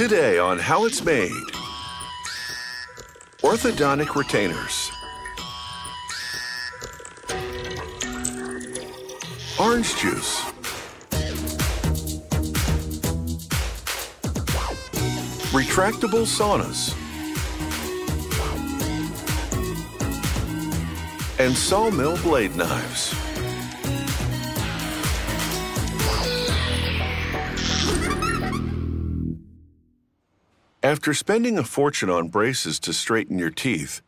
Today on How It's Made Orthodontic Retainers. Orange juice. Retractable saunas. And sawmill blade knives. After spending a fortune on braces to straighten your teeth,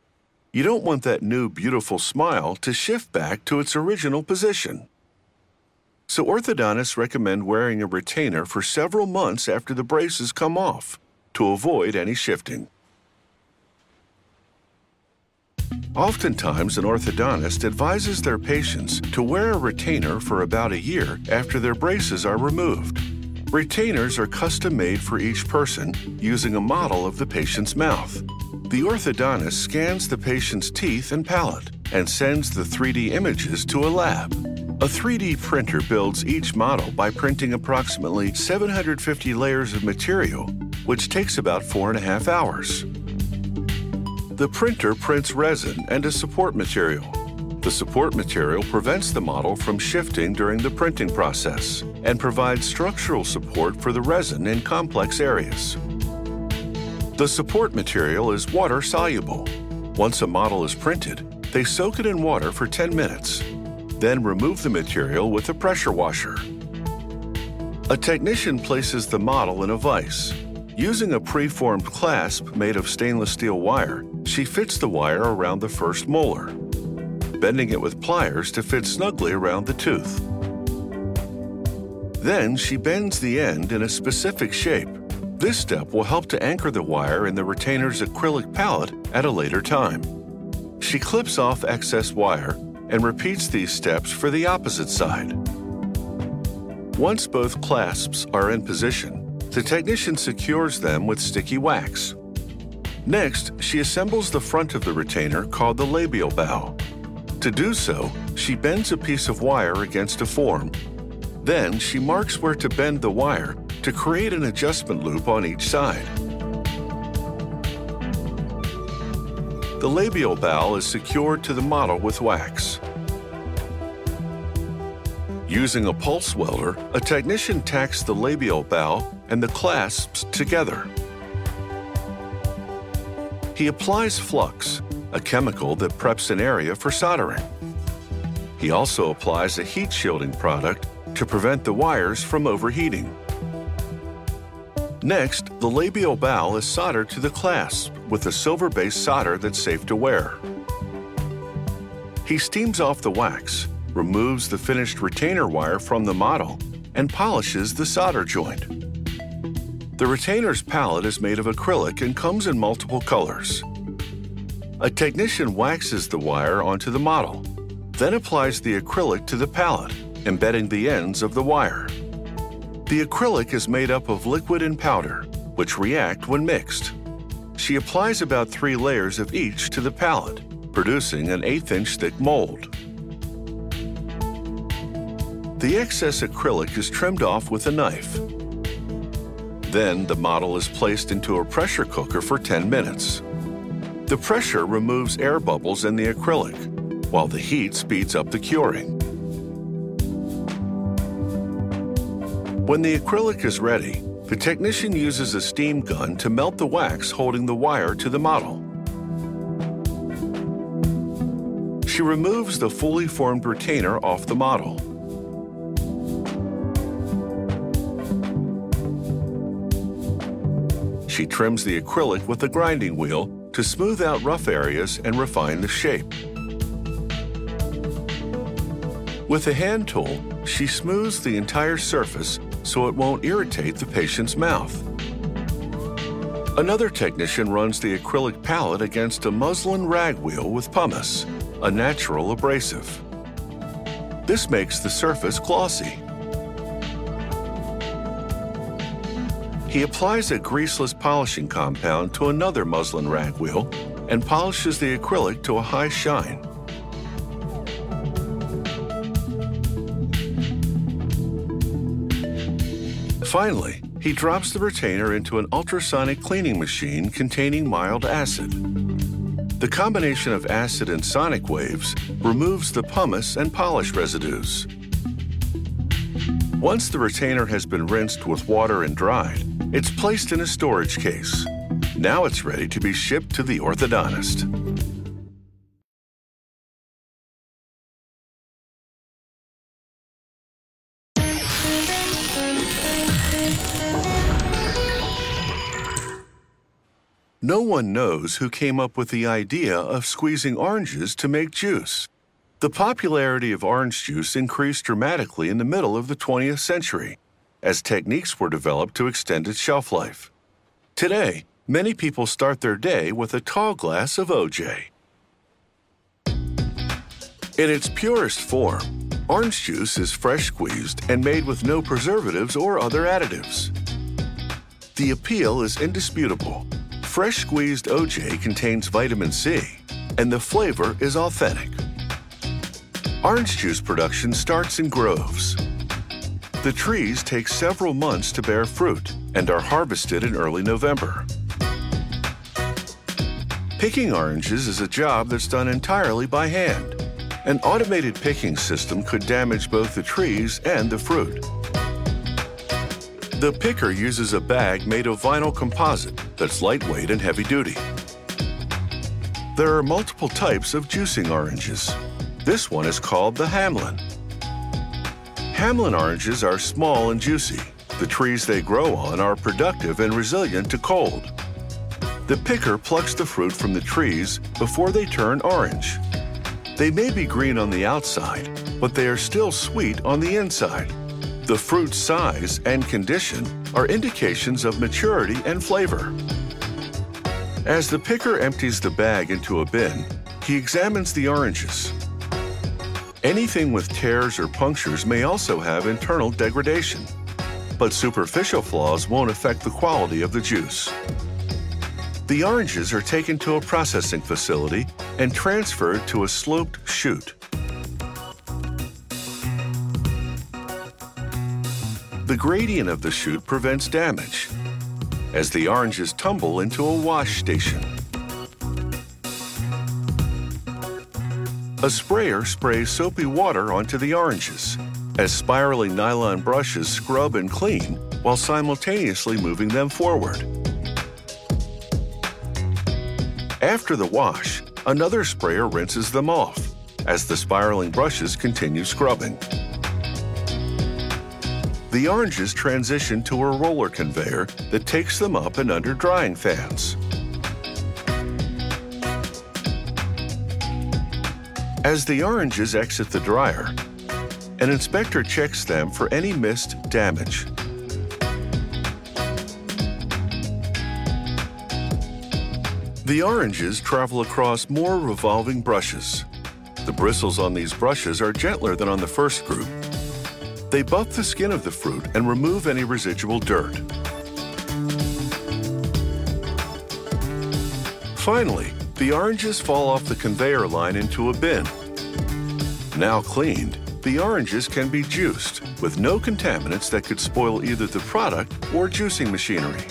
you don't want that new beautiful smile to shift back to its original position. So orthodontists recommend wearing a retainer for several months after the braces come off to avoid any shifting. Oftentimes, an orthodontist advises their patients to wear a retainer for about a year after their braces are removed. Retainers are custom made for each person using a model of the patient's mouth. The orthodontist scans the patient's teeth and palate and sends the 3D images to a lab. A 3D printer builds each model by printing approximately 750 layers of material, which takes about four and a half hours. The printer prints resin and a support material. The support material prevents the model from shifting during the printing process and provides structural support for the resin in complex areas. The support material is water soluble. Once a model is printed, they soak it in water for 10 minutes, then remove the material with a pressure washer. A technician places the model in a vise. Using a preformed clasp made of stainless steel wire, she fits the wire around the first molar bending it with pliers to fit snugly around the tooth. Then she bends the end in a specific shape. This step will help to anchor the wire in the retainer's acrylic palate at a later time. She clips off excess wire and repeats these steps for the opposite side. Once both clasps are in position, the technician secures them with sticky wax. Next, she assembles the front of the retainer called the labial bow. To do so, she bends a piece of wire against a form. Then she marks where to bend the wire to create an adjustment loop on each side. The labial bow is secured to the model with wax. Using a pulse welder, a technician tacks the labial bow and the clasps together. He applies flux, a chemical that preps an area for soldering. He also applies a heat shielding product to prevent the wires from overheating. Next, the labial bow is soldered to the clasp with a silver-based solder that's safe to wear. He steams off the wax, removes the finished retainer wire from the model, and polishes the solder joint. The retainer's palate is made of acrylic and comes in multiple colors. A technician waxes the wire onto the model, then applies the acrylic to the palate, embedding the ends of the wire. The acrylic is made up of liquid and powder, which react when mixed. She applies about three layers of each to the palate, producing an eighth-inch thick mold. The excess acrylic is trimmed off with a knife. Then the model is placed into a pressure cooker for 10 minutes. The pressure removes air bubbles in the acrylic, while the heat speeds up the curing. When the acrylic is ready, the technician uses a steam gun to melt the wax holding the wire to the model. She removes the fully formed retainer off the model. She trims the acrylic with a grinding wheel to smooth out rough areas and refine the shape. With a hand tool, she smooths the entire surface so it won't irritate the patient's mouth. Another technician runs the acrylic palate against a muslin rag wheel with pumice, a natural abrasive. This makes the surface glossy. He applies a greaseless polishing compound to another muslin rag wheel and polishes the acrylic to a high shine. Finally, he drops the retainer into an ultrasonic cleaning machine containing mild acid. The combination of acid and sonic waves removes the pumice and polish residues. Once the retainer has been rinsed with water and dried, it's placed in a storage case. Now it's ready to be shipped to the orthodontist. No one knows who came up with the idea of squeezing oranges to make juice. The popularity of orange juice increased dramatically in the middle of the 20th century as techniques were developed to extend its shelf life. Today, many people start their day with a tall glass of OJ. In its purest form, orange juice is fresh squeezed and made with no preservatives or other additives. The appeal is indisputable Fresh squeezed OJ contains vitamin C, and the flavor is authentic. Orange juice production starts in groves. The trees take several months to bear fruit and are harvested in early November. Picking oranges is a job that's done entirely by hand. An automated picking system could damage both the trees and the fruit. The picker uses a bag made of vinyl composite that's lightweight and heavy duty. There are multiple types of juicing oranges. This one is called the Hamlin. Hamlin oranges are small and juicy. The trees they grow on are productive and resilient to cold. The picker plucks the fruit from the trees before they turn orange. They may be green on the outside, but they are still sweet on the inside. The fruit's size and condition are indications of maturity and flavor. As the picker empties the bag into a bin, he examines the oranges. Anything with tears or punctures may also have internal degradation, but superficial flaws won't affect the quality of the juice. The oranges are taken to a processing facility and transferred to a sloped chute. The gradient of the chute prevents damage as the oranges tumble into a wash station. A sprayer sprays soapy water onto the oranges as spiraling nylon brushes scrub and clean while simultaneously moving them forward. After the wash, another sprayer rinses them off as the spiraling brushes continue scrubbing. The oranges transition to a roller conveyor that takes them up and under drying fans. As the oranges exit the dryer, an inspector checks them for any missed damage. The oranges travel across more revolving brushes. The bristles on these brushes are gentler than on the first group, they buff the skin of the fruit and remove any residual dirt. Finally, the oranges fall off the conveyor line into a bin. Now cleaned, the oranges can be juiced with no contaminants that could spoil either the product or juicing machinery.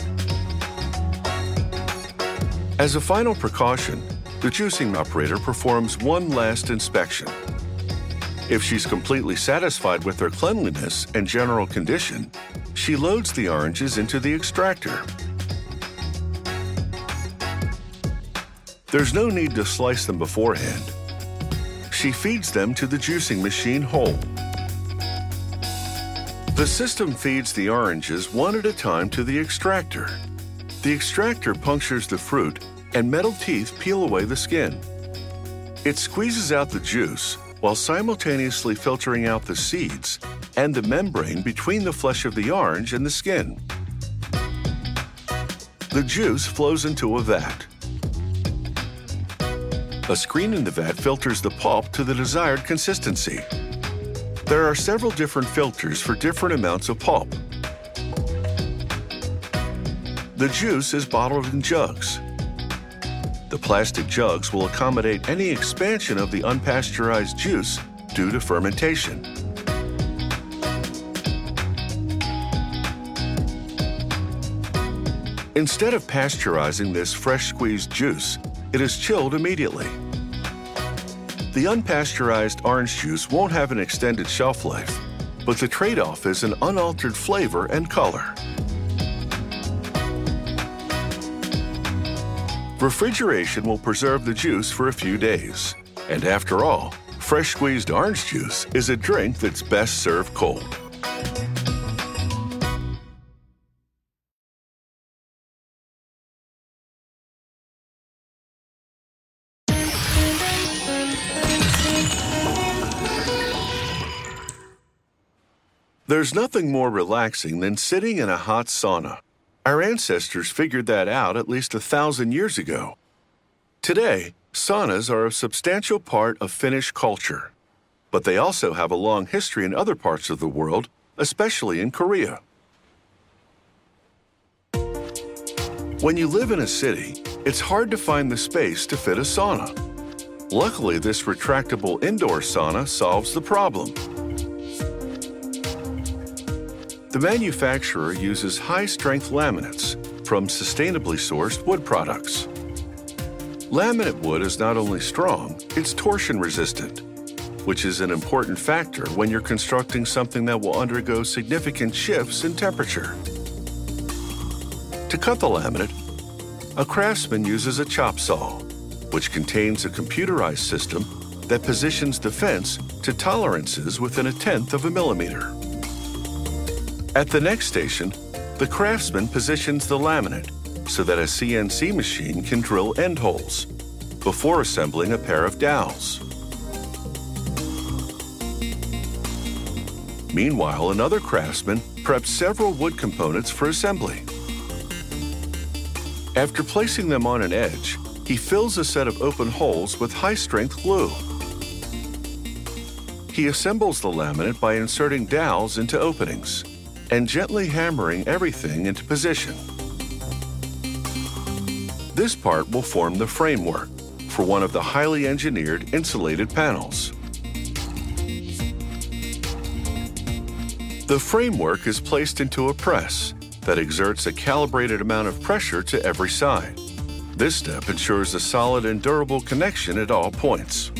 As a final precaution, the juicing operator performs one last inspection. If she's completely satisfied with their cleanliness and general condition, she loads the oranges into the extractor. There's no need to slice them beforehand. She feeds them to the juicing machine whole. The system feeds the oranges one at a time to the extractor. The extractor punctures the fruit and metal teeth peel away the skin. It squeezes out the juice while simultaneously filtering out the seeds and the membrane between the flesh of the orange and the skin. The juice flows into a vat. A screen in the vat filters the pulp to the desired consistency. There are several different filters for different amounts of pulp. The juice is bottled in jugs. The plastic jugs will accommodate any expansion of the unpasteurized juice due to fermentation. Instead of pasteurizing this fresh squeezed juice, it is chilled immediately. The unpasteurized orange juice won't have an extended shelf life, but the trade-off is an unaltered flavor and color. Refrigeration will preserve the juice for a few days. And after all, fresh squeezed orange juice is a drink that's best served cold. There's nothing more relaxing than sitting in a hot sauna. Our ancestors figured that out at least a thousand years ago. Today, saunas are a substantial part of Finnish culture, but they also have a long history in other parts of the world, especially in Korea. When you live in a city, it's hard to find the space to fit a sauna. Luckily, this retractable indoor sauna solves the problem. The manufacturer uses high-strength laminates from sustainably sourced wood products. Laminate wood is not only strong, it's torsion-resistant, which is an important factor when you're constructing something that will undergo significant shifts in temperature. To cut the laminate, a craftsman uses a chop saw, which contains a computerized system that positions the fence to tolerances within a tenth of a millimeter. At the next station, the craftsman positions the laminate so that a CNC machine can drill end holes before assembling a pair of dowels. Meanwhile, another craftsman preps several wood components for assembly. After placing them on an edge, he fills a set of open holes with high-strength glue. He assembles the laminate by inserting dowels into openings and gently hammering everything into position. This part will form the framework for one of the highly engineered insulated panels. The framework is placed into a press that exerts a calibrated amount of pressure to every side. This step ensures a solid and durable connection at all points.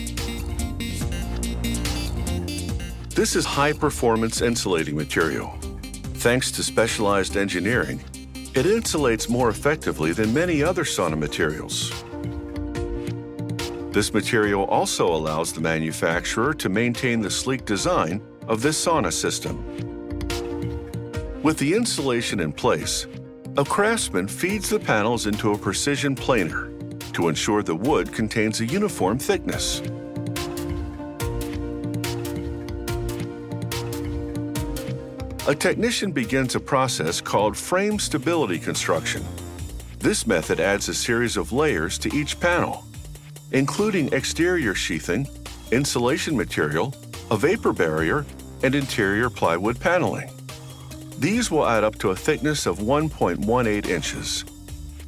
This is high-performance insulating material Thanks to specialized engineering, it insulates more effectively than many other sauna materials. This material also allows the manufacturer to maintain the sleek design of this sauna system. With the insulation in place, a craftsman feeds the panels into a precision planer to ensure the wood contains a uniform thickness. A technician begins a process called frame stability construction. This method adds a series of layers to each panel, including exterior sheathing, insulation material, a vapor barrier, and interior plywood paneling. These will add up to a thickness of 1.18 inches,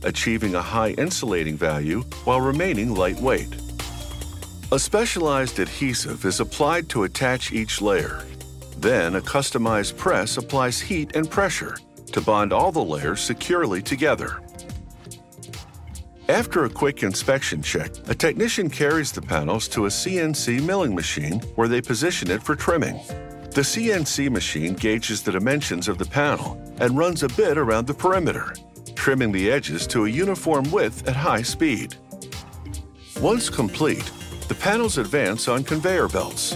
achieving a high insulating value while remaining lightweight. A specialized adhesive is applied to attach each layer. Then a customized press applies heat and pressure to bond all the layers securely together. After a quick inspection check, a technician carries the panels to a CNC milling machine where they position it for trimming. The CNC machine gauges the dimensions of the panel and runs a bit around the perimeter, trimming the edges to a uniform width at high speed. Once complete, the panels advance on conveyor belts,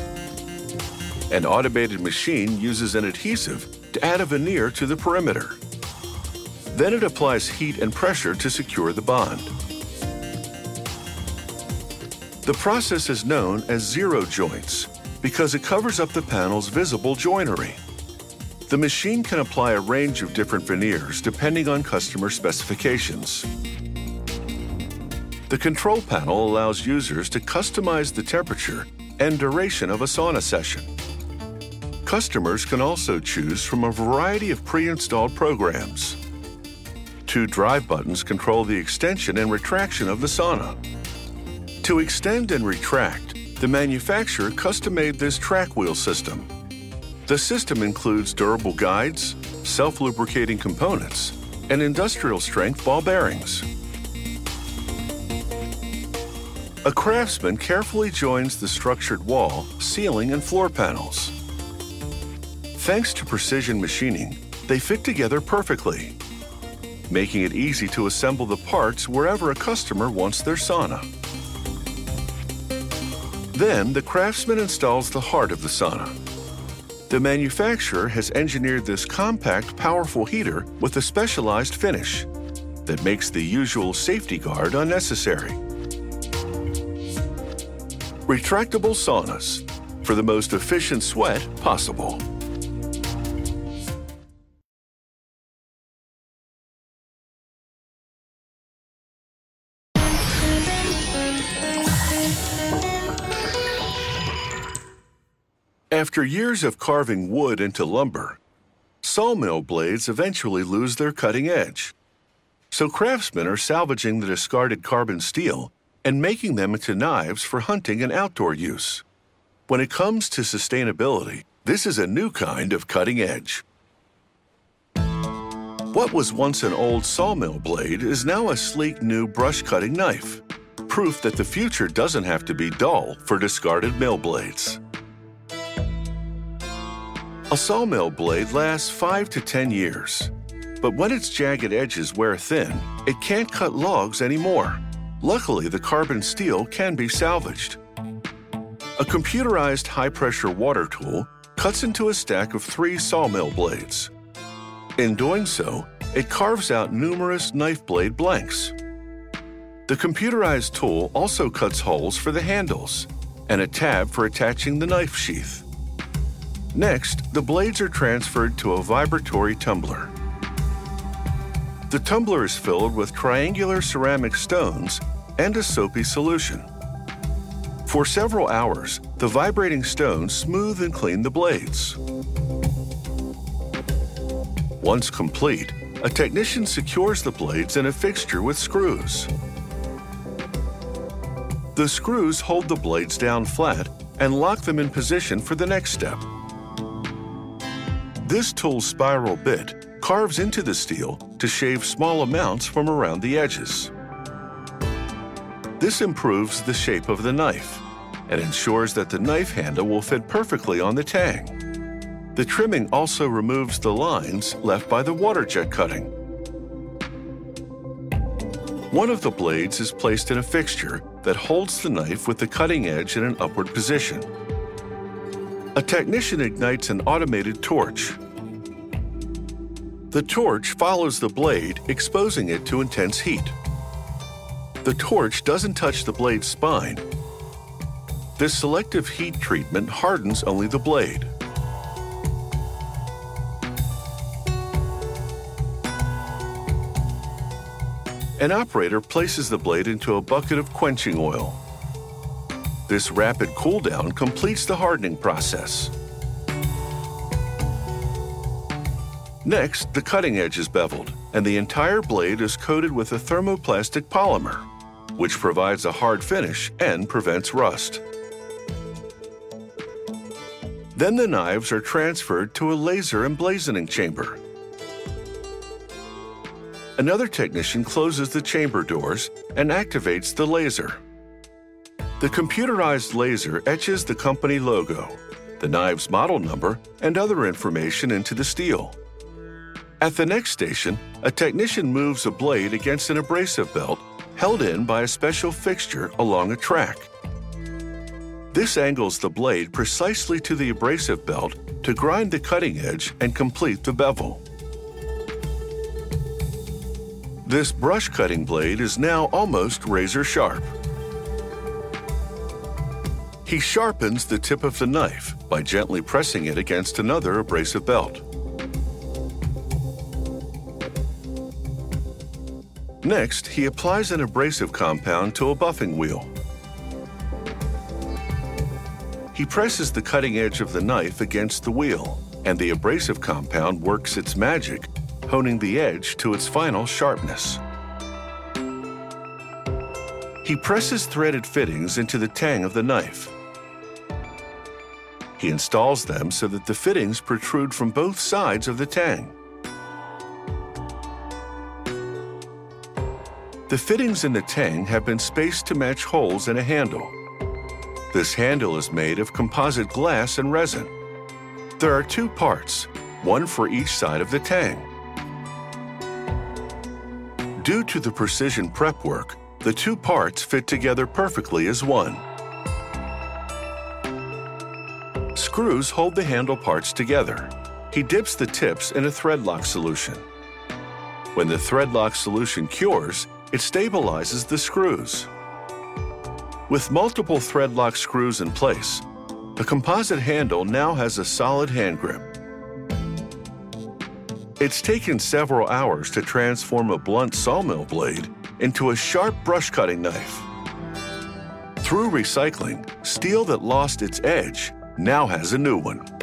an automated machine uses an adhesive to add a veneer to the perimeter. Then it applies heat and pressure to secure the bond. The process is known as zero joints because it covers up the panel's visible joinery. The machine can apply a range of different veneers depending on customer specifications. The control panel allows users to customize the temperature and duration of a sauna session. Customers can also choose from a variety of pre-installed programs. Two drive buttons control the extension and retraction of the sauna. To extend and retract, the manufacturer custom-made this track wheel system. The system includes durable guides, self-lubricating components, and industrial strength ball bearings. A craftsman carefully joins the structured wall, ceiling, and floor panels. Thanks to precision machining, they fit together perfectly, making it easy to assemble the parts wherever a customer wants their sauna. Then the craftsman installs the heart of the sauna. The manufacturer has engineered this compact, powerful heater with a specialized finish that makes the usual safety guard unnecessary. Retractable saunas for the most efficient sweat possible. After years of carving wood into lumber, sawmill blades eventually lose their cutting edge. So craftsmen are salvaging the discarded carbon steel and making them into knives for hunting and outdoor use. When it comes to sustainability, this is a new kind of cutting edge. What was once an old sawmill blade is now a sleek new brush cutting knife, proof that the future doesn't have to be dull for discarded mill blades. A sawmill blade lasts 5 to 10 years, but when its jagged edges wear thin, it can't cut logs anymore. Luckily, the carbon steel can be salvaged. A computerized high-pressure water tool cuts into a stack of three sawmill blades. In doing so, it carves out numerous knife blade blanks. The computerized tool also cuts holes for the handles and a tab for attaching the knife sheath. Next, the blades are transferred to a vibratory tumbler. The tumbler is filled with triangular ceramic stones and a soapy solution. For several hours, the vibrating stones smooth and clean the blades. Once complete, a technician secures the blades in a fixture with screws. The screws hold the blades down flat and lock them in position for the next step. This tool's spiral bit carves into the steel to shave small amounts from around the edges. This improves the shape of the knife and ensures that the knife handle will fit perfectly on the tang. The trimming also removes the lines left by the water jet cutting. One of the blades is placed in a fixture that holds the knife with the cutting edge in an upward position. A technician ignites an automated torch the torch follows the blade, exposing it to intense heat. The torch doesn't touch the blade's spine. This selective heat treatment hardens only the blade. An operator places the blade into a bucket of quenching oil. This rapid cooldown completes the hardening process. Next, the cutting edge is beveled, and the entire blade is coated with a thermoplastic polymer, which provides a hard finish and prevents rust. Then the knives are transferred to a laser emblazoning chamber. Another technician closes the chamber doors and activates the laser. The computerized laser etches the company logo, the knive's model number, and other information into the steel. At the next station, a technician moves a blade against an abrasive belt held in by a special fixture along a track. This angles the blade precisely to the abrasive belt to grind the cutting edge and complete the bevel. This brush cutting blade is now almost razor sharp. He sharpens the tip of the knife by gently pressing it against another abrasive belt. Next, he applies an abrasive compound to a buffing wheel. He presses the cutting edge of the knife against the wheel, and the abrasive compound works its magic, honing the edge to its final sharpness. He presses threaded fittings into the tang of the knife. He installs them so that the fittings protrude from both sides of the tang. The fittings in the tang have been spaced to match holes in a handle. This handle is made of composite glass and resin. There are two parts, one for each side of the tang. Due to the precision prep work, the two parts fit together perfectly as one. Screws hold the handle parts together. He dips the tips in a thread lock solution. When the thread lock solution cures, it stabilizes the screws. With multiple thread lock screws in place, the composite handle now has a solid hand grip. It's taken several hours to transform a blunt sawmill blade into a sharp brush cutting knife. Through recycling, steel that lost its edge now has a new one.